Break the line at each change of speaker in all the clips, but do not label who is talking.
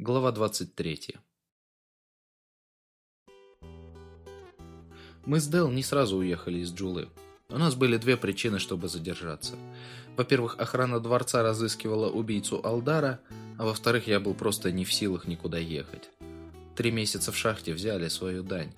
Глава 23. Мы с Дел не сразу уехали из Джулы. У нас были две причины, чтобы задержаться. Во-первых, охрана дворца разыскивала убийцу Алдара, а во-вторых, я был просто не в силах никуда ехать. Три месяца в шахте взяли свою дань.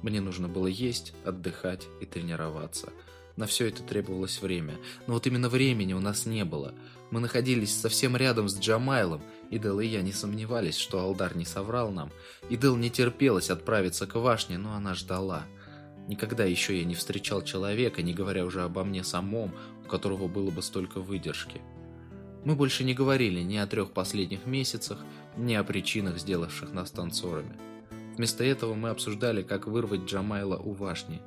Мне нужно было есть, отдыхать и тренироваться. На все это требовалось время. Но вот именно времени у нас не было. Мы находились совсем рядом с Джамайлом, и Дел и я не сомневались, что Алдар не соврал нам. И Дел не терпелась отправиться к Вашне, но она ждала. Никогда еще я не встречал человека, не говоря уже обо мне самом, у которого было бы столько выдержки. Мы больше не говорили ни о трех последних месяцах, ни о причинах, сделавших нас танцорами. Вместо этого мы обсуждали, как вырвать Джамайла у Вашни.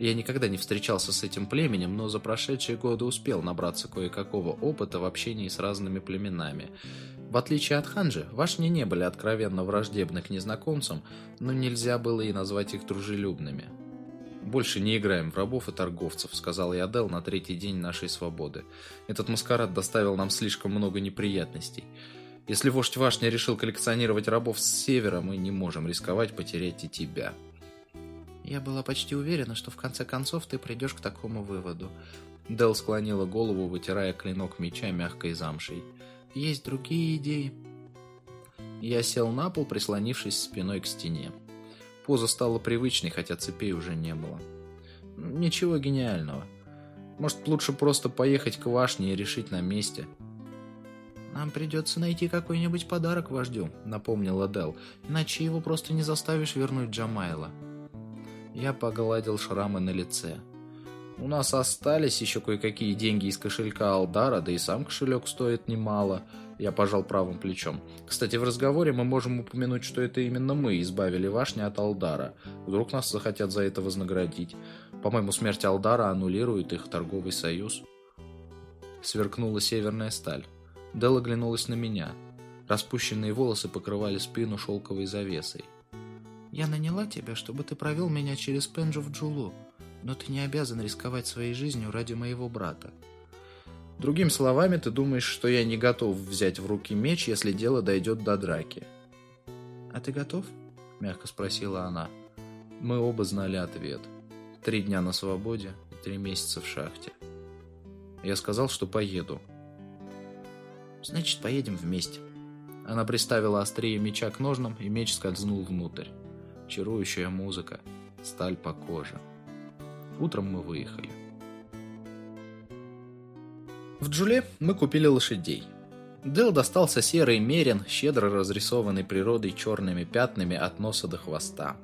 Я никогда не встречался с этим племенем, но за прошедшие годы успел набраться кое-какого опыта в общении с разными племенами. В отличие от Ханжи, Вашни не были откровенно враждебны к незнакомцам, но нельзя было и назвать их дружелюбными. «Больше не играем в рабов и торговцев», — сказал я Дел на третий день нашей свободы. «Этот маскарад доставил нам слишком много неприятностей. Если вождь Вашня решил коллекционировать рабов с севера, мы не можем рисковать потерять и тебя».
«Я была почти уверена, что в конце концов ты придешь к такому выводу».
Дел склонила голову, вытирая клинок меча мягкой замшей.
«Есть другие идеи?»
Я сел на пол, прислонившись спиной к стене. Поза стала привычной, хотя цепей уже не было. Ничего гениального. Может, лучше просто поехать к Вашне и решить на месте.
«Нам придется найти какой-нибудь подарок вождю», — напомнила Дел. «Иначе его просто не заставишь вернуть Джамайла».
Я погладил шрамы на лице. У нас остались еще кое-какие деньги из кошелька Алдара, да и сам кошелек стоит немало. Я пожал правым плечом. Кстати, в разговоре мы можем упомянуть, что это именно мы избавили Вашни от Алдара. Вдруг нас захотят за это вознаградить. По-моему, смерть Алдара аннулирует их торговый союз. Сверкнула северная сталь. Дел оглянулась на меня. Распущенные волосы покрывали спину шелковой завесой.
«Я наняла тебя, чтобы ты провел меня через Пенджу в Джулу, но ты не обязан рисковать своей жизнью ради моего брата.
Другими словами, ты думаешь, что я не готов взять в руки меч, если дело дойдет до драки.
«А ты готов?»
– мягко спросила она. Мы оба знали ответ. Три дня на свободе три месяца в шахте. Я сказал, что поеду.
«Значит, поедем вместе».
Она приставила острие меча к ножнам, и меч скользнул внутрь. Чарующая музыка, сталь по коже. Утром мы выехали. В Джуле мы купили лошадей. Дел достался серый мерин, щедро разрисованный природой черными пятнами от носа до хвоста.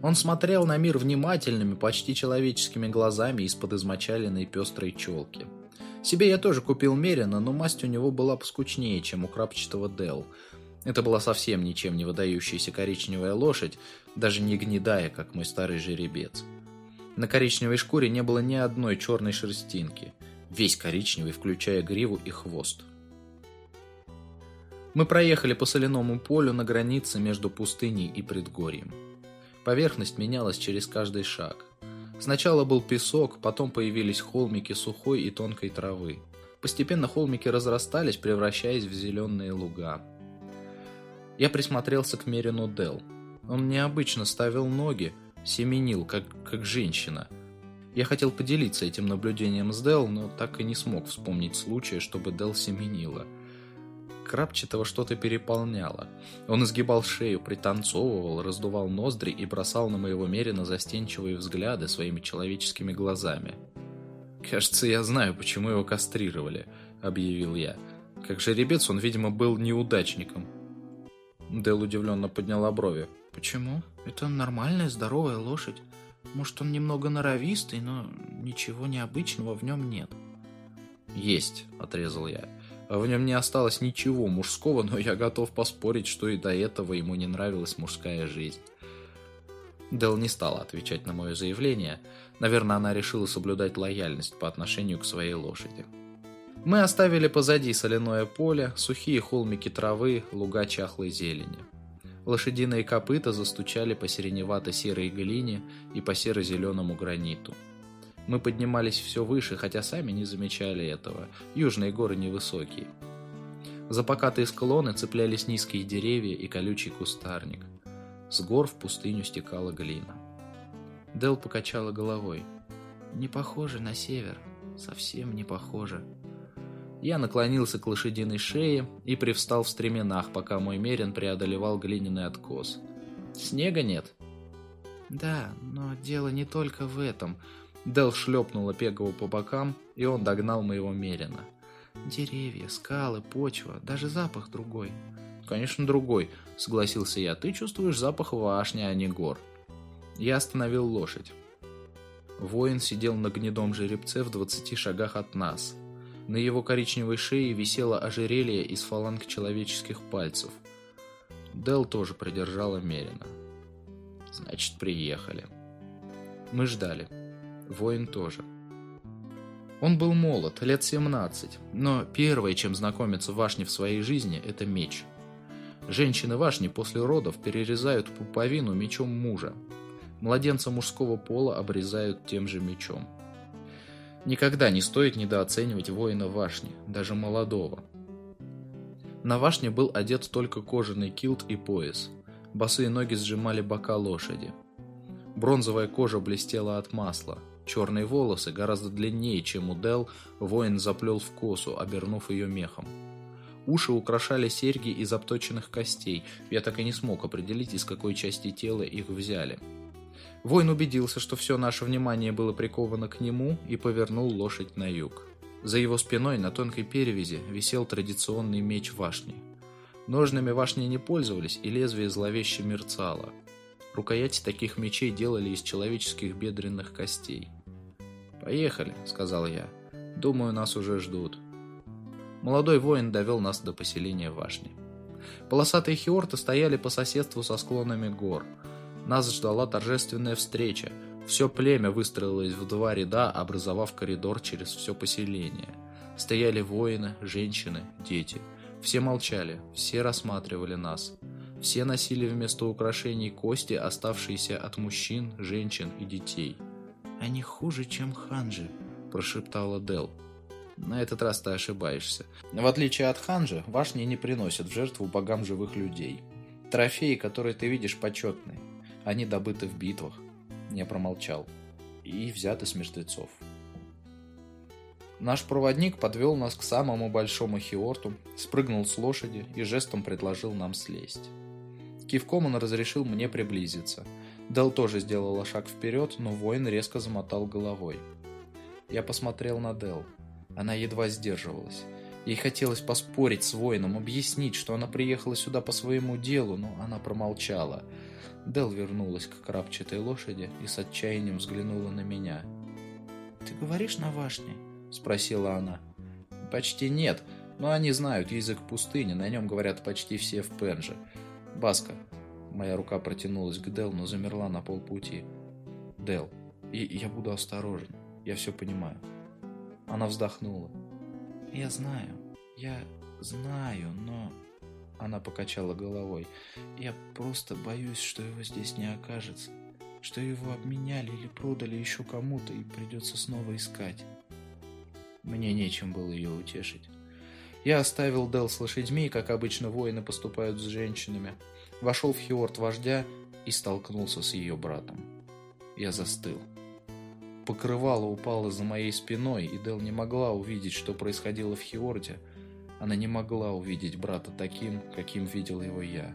Он смотрел на мир внимательными, почти человеческими глазами из-под измочаленной пестрой челки. Себе я тоже купил Мерина, но масть у него была поскучнее, чем у крапчатого Дел. Это была совсем ничем не выдающаяся коричневая лошадь, даже не гнедая, как мой старый жеребец. На коричневой шкуре не было ни одной черной шерстинки – весь коричневый, включая гриву и хвост. Мы проехали по соляному полю на границе между пустыней и предгорьем. Поверхность менялась через каждый шаг. Сначала был песок, потом появились холмики сухой и тонкой травы. Постепенно холмики разрастались, превращаясь в зеленые луга. Я присмотрелся к Мерину Дел. Он необычно ставил ноги, семенил, как, как женщина – я хотел поделиться этим наблюдением с Дел, но так и не смог вспомнить случая, чтобы Дел семенила. Крапчатого что-то переполняло. Он изгибал шею, пританцовывал, раздувал ноздри и бросал на моего Мерина застенчивые взгляды своими человеческими глазами. «Кажется, я знаю, почему его кастрировали», — объявил я. Как жеребец он, видимо, был неудачником. Дел удивленно подняла брови.
«Почему? Это нормальная, здоровая лошадь. Может, он немного норовистый, но ничего необычного в нем нет.
«Есть», — отрезал я. В нем не осталось ничего мужского, но я готов поспорить, что и до этого ему не нравилась мужская жизнь. Дел не стала отвечать на мое заявление. Наверное, она решила соблюдать лояльность по отношению к своей лошади. Мы оставили позади соляное поле, сухие холмики травы, луга чахлой зелени. Лошадиные копыта застучали по сиреневато-серой глине и по серо-зеленому граниту. Мы поднимались все выше, хотя сами не замечали этого. Южные горы невысокие. За покатые склоны цеплялись низкие деревья и колючий кустарник. С гор в пустыню стекала глина. Дел покачала головой. «Не похоже на север. Совсем не похоже». Я наклонился к лошадиной шее и привстал в стременах, пока мой мерин преодолевал глиняный откос. «Снега нет?» «Да, но дело не только в этом». Дел шлепнула Пегову по бокам, и он догнал моего мерина. «Деревья, скалы, почва, даже запах другой». «Конечно, другой», — согласился я. «Ты чувствуешь запах вашни, а не гор». Я остановил лошадь. Воин сидел на гнедом жеребце в двадцати шагах от нас. На его коричневой шее висело ожерелье из фаланг человеческих пальцев. Дел тоже придержала Мерина. Значит, приехали. Мы ждали. Воин тоже. Он был молод, лет 17, но первое, чем знакомится Вашни в своей жизни, это меч. Женщины Вашни после родов перерезают пуповину мечом мужа. Младенца мужского пола обрезают тем же мечом. Никогда не стоит недооценивать воина Вашни, даже молодого. На Вашне был одет только кожаный килт и пояс. Босые ноги сжимали бока лошади. Бронзовая кожа блестела от масла. Черные волосы, гораздо длиннее, чем у Дел, воин заплел в косу, обернув ее мехом. Уши украшали серьги из обточенных костей. Я так и не смог определить, из какой части тела их взяли. Воин убедился, что все наше внимание было приковано к нему и повернул лошадь на юг. За его спиной на тонкой перевязи висел традиционный меч Вашни. Ножными Вашни не пользовались, и лезвие зловеще мерцало. Рукояти таких мечей делали из человеческих бедренных костей. «Поехали», — сказал я. «Думаю, нас уже ждут». Молодой воин довел нас до поселения Вашни. Полосатые хиорты стояли по соседству со склонами гор — нас ждала торжественная встреча. Все племя выстроилось в два ряда, образовав коридор через все поселение. Стояли воины, женщины, дети. Все молчали, все рассматривали нас. Все носили вместо украшений кости, оставшиеся от мужчин, женщин и детей. «Они хуже, чем ханжи», – прошептала Дел. На этот раз ты ошибаешься. В отличие от ханжи, вашни не приносят в жертву богам живых людей. Трофеи, которые ты видишь, почетные. Они добыты в битвах. Не промолчал. И взяты с мертвецов. Наш проводник подвел нас к самому большому хиорту, спрыгнул с лошади и жестом предложил нам слезть. Кивком он разрешил мне приблизиться. Дел тоже сделала шаг вперед, но воин резко замотал головой. Я посмотрел на Дел. Она едва сдерживалась. Ей хотелось поспорить с воином, объяснить, что она приехала сюда по своему делу, но она промолчала – Дел вернулась к крапчатой лошади и с отчаянием взглянула на меня. «Ты говоришь на вашне?» – спросила она. «Почти нет, но они знают язык пустыни, на нем говорят почти все в Пенже. Баска». Моя рука протянулась к Дел, но замерла на полпути. «Дел, я буду осторожен, я все понимаю». Она вздохнула. «Я знаю, я знаю, но...» Она покачала головой. «Я просто боюсь, что его здесь не окажется. Что его обменяли или продали еще кому-то и придется снова искать». Мне нечем было ее утешить. Я оставил Дел с лошадьми, как обычно воины поступают с женщинами. Вошел в Хиорт вождя и столкнулся с ее братом. Я застыл. Покрывало упало за моей спиной, и Дел не могла увидеть, что происходило в Хиорте, она не могла увидеть брата таким, каким видел его я.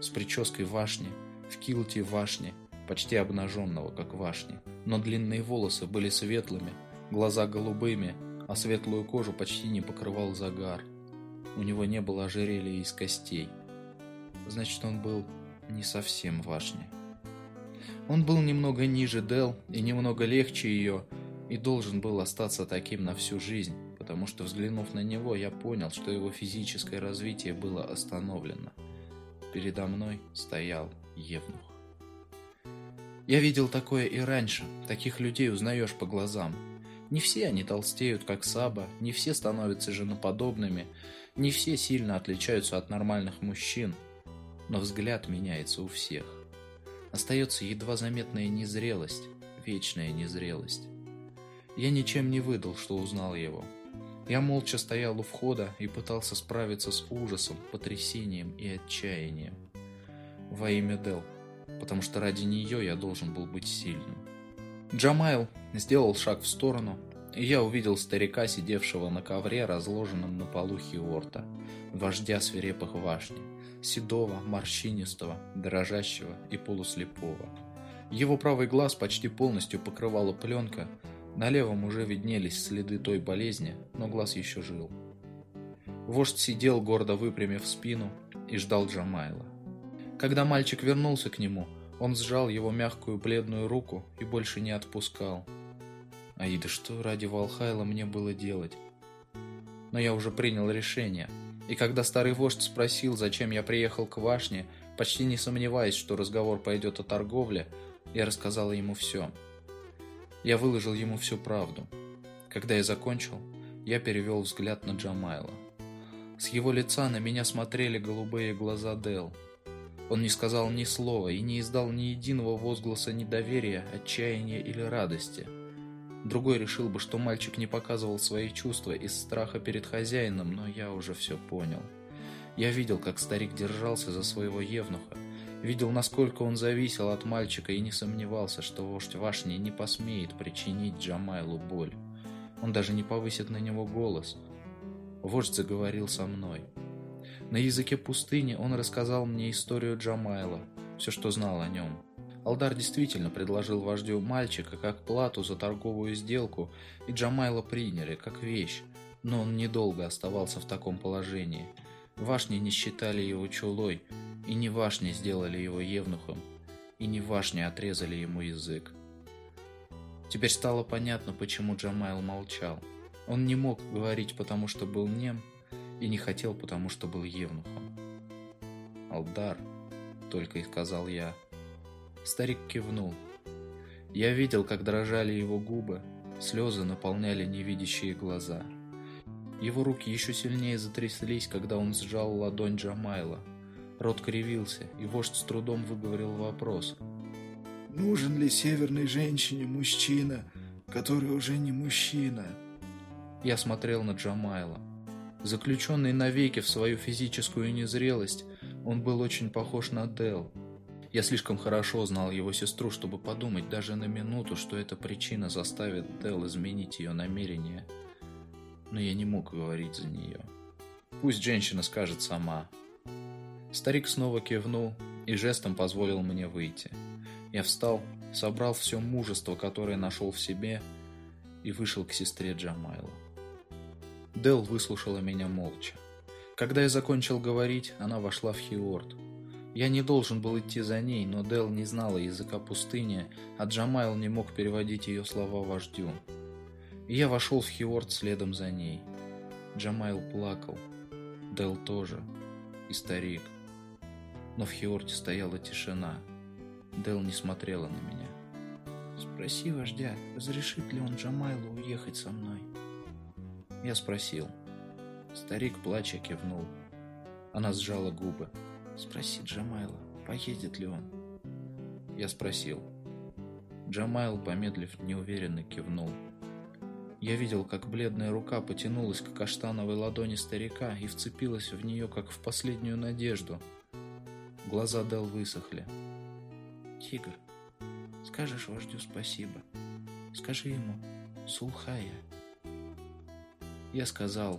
С прической вашни, в килте вашни, почти обнаженного, как вашни. Но длинные волосы были светлыми, глаза голубыми, а светлую кожу почти не покрывал загар. У него не было ожерелья из костей. Значит, он был не совсем вашни. Он был немного ниже Дел и немного легче ее, и должен был остаться таким на всю жизнь потому что, взглянув на него, я понял, что его физическое развитие было остановлено. Передо мной стоял Евнух. Я видел такое и раньше, таких людей узнаешь по глазам. Не все они толстеют, как Саба, не все становятся женоподобными, не все сильно отличаются от нормальных мужчин, но взгляд меняется у всех. Остается едва заметная незрелость, вечная незрелость. Я ничем не выдал, что узнал его. Я молча стоял у входа и пытался справиться с ужасом, потрясением и отчаянием. Во имя Дел, потому что ради нее я должен был быть сильным. Джамайл сделал шаг в сторону, я увидел старика, сидевшего на ковре, разложенном на полу Хиорта, вождя свирепых вашни, седого, морщинистого, дрожащего и полуслепого. Его правый глаз почти полностью покрывала пленка, на левом уже виднелись следы той болезни, но глаз еще жил. Вождь сидел, гордо выпрямив спину, и ждал Джамайла. Когда мальчик вернулся к нему, он сжал его мягкую бледную руку и больше не отпускал. Аида, что ради Валхайла мне было делать? Но я уже принял решение, и когда старый вождь спросил, зачем я приехал к Вашне, почти не сомневаясь, что разговор пойдет о торговле, я рассказала ему все. Я выложил ему всю правду. Когда я закончил, я перевел взгляд на Джамайла. С его лица на меня смотрели голубые глаза Дел. Он не сказал ни слова и не издал ни единого возгласа недоверия, отчаяния или радости. Другой решил бы, что мальчик не показывал свои чувства из страха перед хозяином, но я уже все понял. Я видел, как старик держался за своего евнуха, Видел, насколько он зависел от мальчика и не сомневался, что вождь Вашни не посмеет причинить Джамайлу боль. Он даже не повысит на него голос. Вождь заговорил со мной. На языке пустыни он рассказал мне историю Джамайла, все, что знал о нем. Алдар действительно предложил вождю мальчика как плату за торговую сделку, и Джамайла приняли, как вещь, но он недолго оставался в таком положении. Вашни не считали его чулой, и не вашни сделали его евнухом, и не вашни отрезали ему язык. Теперь стало понятно, почему Джамайл молчал. Он не мог говорить, потому что был нем, и не хотел, потому что был евнухом. «Алдар», — только и сказал я. Старик кивнул. Я видел, как дрожали его губы, слезы наполняли невидящие глаза. Его руки еще сильнее затряслись, когда он сжал ладонь Джамайла — Рот кривился, и вождь с трудом выговорил вопрос.
«Нужен ли северной женщине мужчина, который уже не мужчина?»
Я смотрел на Джамайла. Заключенный навеки в свою физическую незрелость, он был очень похож на Дел. Я слишком хорошо знал его сестру, чтобы подумать даже на минуту, что эта причина заставит Дел изменить ее намерение. Но я не мог говорить за нее. Пусть женщина скажет сама, Старик снова кивнул и жестом позволил мне выйти. Я встал, собрал все мужество, которое нашел в себе, и вышел к сестре Джамайла. Дел выслушала меня молча. Когда я закончил говорить, она вошла в Хиорт. Я не должен был идти за ней, но Дел не знала языка пустыни, а Джамайл не мог переводить ее слова вождю. И я вошел в Хиорт следом за ней. Джамайл плакал. Дел тоже. И старик но в Хиорте стояла тишина. Дел не смотрела на меня.
«Спроси вождя, разрешит ли он Джамайлу уехать со мной?»
Я спросил. Старик, плача, кивнул. Она сжала губы.
«Спроси Джамайла, поедет ли он?»
Я спросил. Джамайл, помедлив, неуверенно кивнул. Я видел, как бледная рука потянулась к каштановой ладони старика и вцепилась в нее, как в последнюю надежду – Глаза Дел высохли.
«Тигр, скажешь вождю спасибо. Скажи ему «Сулхая».
Я сказал.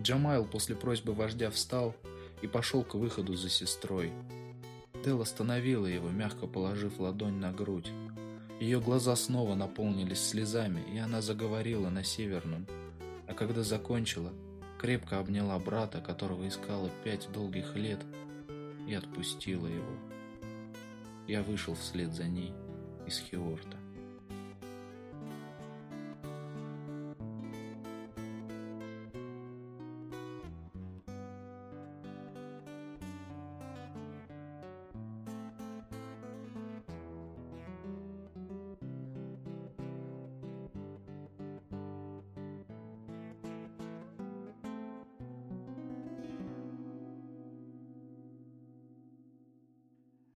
Джамайл после просьбы вождя встал и пошел к выходу за сестрой. Дел остановила его, мягко положив ладонь на грудь. Ее глаза снова наполнились слезами, и она заговорила на северном. А когда закончила, крепко обняла брата, которого искала пять долгих лет, и отпустила его. Я вышел вслед за ней из Хиорта.